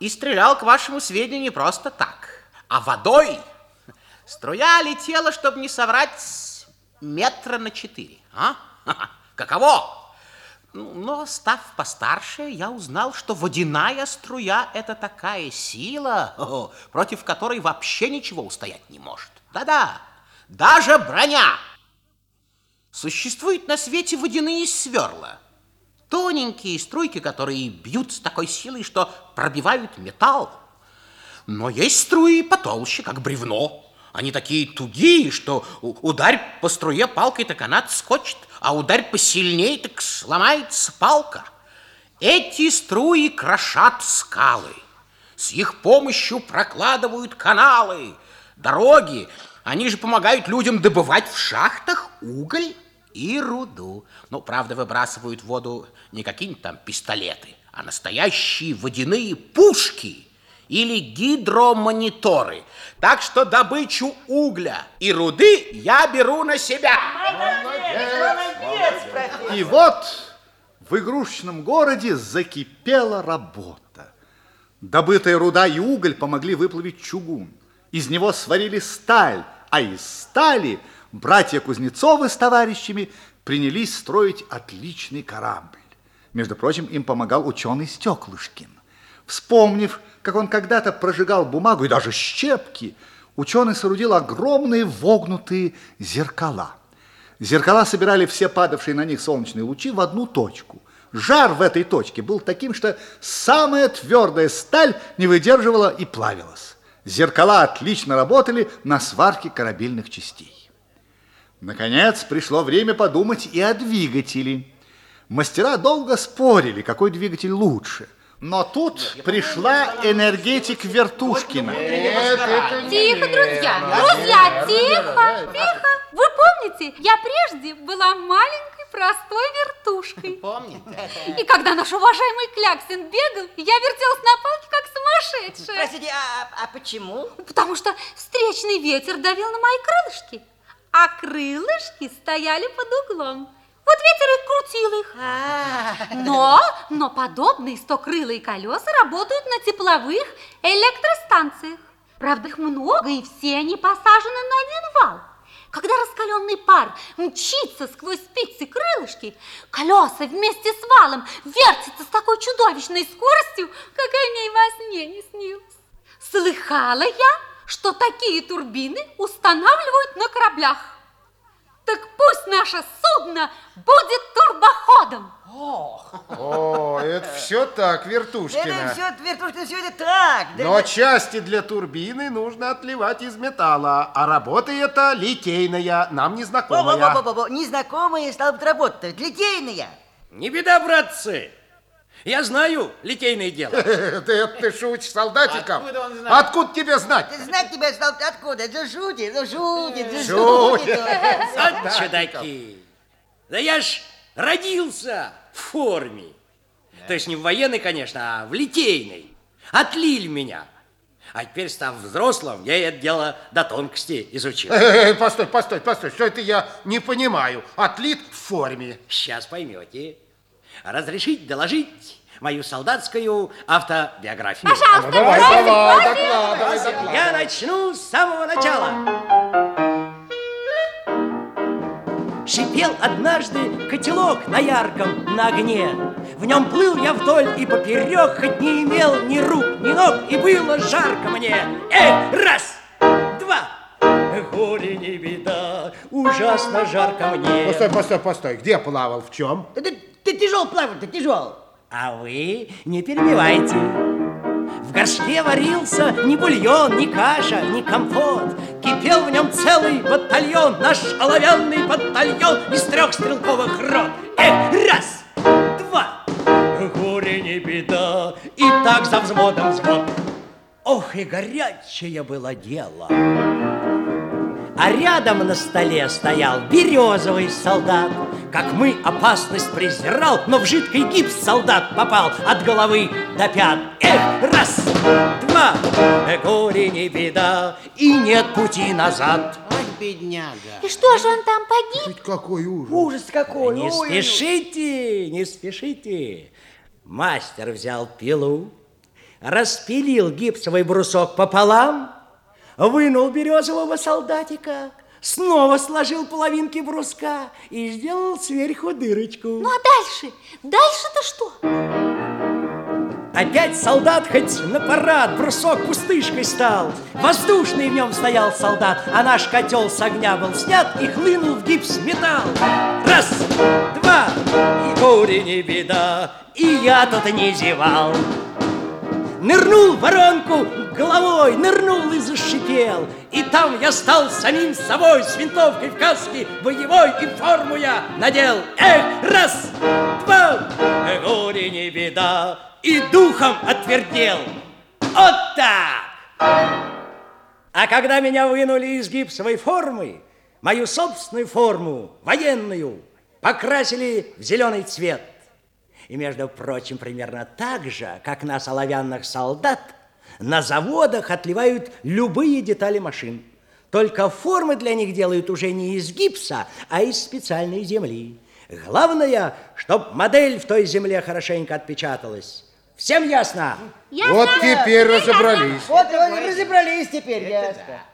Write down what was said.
И стрелял, к вашему сведению, не просто так, а водой. Струя летела, чтобы не соврать, метра на четыре. А? Каково? Но, став постарше, я узнал, что водяная струя – это такая сила, против которой вообще ничего устоять не может. Да-да, даже броня. Существуют на свете водяные сверла. Тоненькие струйки, которые бьют с такой силой, что пробивают металл. Но есть струи потолще, как бревно. Они такие тугие, что ударь по струе палкой, так она скочит, а ударь посильнее, так сломается палка. Эти струи крошат скалы. С их помощью прокладывают каналы, дороги. Они же помогают людям добывать в шахтах уголь и руду. Ну, правда, выбрасывают в воду не какие-нибудь там пистолеты, а настоящие водяные пушки или гидромониторы. Так что добычу угля и руды я беру на себя. Молодец, молодец, И вот в игрушечном городе закипела работа. Добытая руда и уголь помогли выплавить чугун. Из него сварили сталь, а из стали братья Кузнецовы с товарищами принялись строить отличный корабль. Между прочим, им помогал ученый Стеклышкин. Вспомнив, как он когда-то прожигал бумагу и даже щепки, ученый соорудил огромные вогнутые зеркала. Зеркала собирали все падавшие на них солнечные лучи в одну точку. Жар в этой точке был таким, что самая твердая сталь не выдерживала и плавилась. Зеркала отлично работали на сварке корабельных частей. Наконец, пришло время подумать и о двигателе. Мастера долго спорили, какой двигатель лучше – но тут пришла энергетик Вертушкина. Тихо, друзья, друзья, тихо, тихо. Вы помните, я прежде была маленькой простой вертушкой. Помню. И когда наш уважаемый Кляксин бегал, я вертелась на палке, как сумасшедшая. Простите, а, а почему? Потому что встречный ветер давил на мои крылышки, а крылышки стояли под углом. Вот ветер и крутил их. А. Но, но подобные стокрылые колеса работают на тепловых электростанциях. Правда, их много, и все они посажены на один вал. Когда раскаленный пар мчится сквозь спицы крылышки, колеса вместе с валом вертятся с такой чудовищной скоростью, какая мне и во сне не снилась. Слыхала я, что такие турбины устанавливают на кораблях. Так пусть наше судно будет турбоходом. Ох. О, это все так, Вертушкина. Это все, Вертушкина, все это так. Да Но это... части для турбины нужно отливать из металла, а работа это литейная, нам незнакомая. Во. Незнакомая, стала быть, работа литейная. Не беда, братцы. Я знаю литейное дело. Ты, ты шутишь солдатиком? Откуда он знает? Откуда тебе знать? Знать тебя стал откуда? Это шутит, ну шутит, ну шутит. Вот чудаки. Да я ж родился в форме. То есть не в военной, конечно, а в литейной. Отлили меня. А теперь, став взрослым, я это дело до тонкости изучил. Э, постой, постой, постой, что это я не понимаю. Отлит в форме. Сейчас поймете. Разрешить доложить мою солдатскую автобиографию. Пожалуйста, ну, давай, давай, докладывай, докладывай. Я начну с самого начала. Шипел однажды котелок на ярком на огне. В нем плыл я вдоль и поперек, хоть не имел ни рук, ни ног, и было жарко мне. Эй, раз, два, горе не беда, ужасно жарко мне. Постой, постой, постой, где плавал, в чем? Ты, ты тяжел плавать, ты тяжел. А вы не перебивайте. В горшке варился ни бульон, ни каша, ни компот. Кипел в нем целый батальон, наш оловянный батальон из трех стрелковых рот. Эх, раз, два, горе не беда, и так за взводом взвод. Ох, и горячее было дело. А рядом на столе стоял березовый солдат. Как мы опасность презирал, но в жидкий гипс солдат попал от головы до пят. Эх, раз, два, э, горе не беда, и нет пути назад. Ой, бедняга. И что же он там погиб? Ведь какой ужас. Ужас какой. Не ой, спешите, не спешите. Мастер взял пилу, распилил гипсовый брусок пополам, вынул березового солдатика, снова сложил половинки бруска и сделал сверху дырочку. Ну а дальше? Дальше-то что? Опять солдат хоть на парад, брусок пустышкой стал. Воздушный в нем стоял солдат, а наш котел с огня был снят и хлынул в гипс металл. Раз, два, и горе не беда, и я тут не зевал. Нырнул в воронку головой, нырнул и зашипел. И там я стал самим собой с винтовкой в каске боевой и форму я надел. Эх, раз, два, горе не беда, и духом отвердел. Вот так! А когда меня вынули из гипсовой формы, мою собственную форму, военную, покрасили в зеленый цвет. И, между прочим, примерно так же, как на оловянных солдат, на заводах отливают любые детали машин. Только формы для них делают уже не из гипса, а из специальной земли. Главное, чтоб модель в той земле хорошенько отпечаталась. Всем ясно? Ясно? Вот теперь разобрались. Вот разобрались теперь, ясно.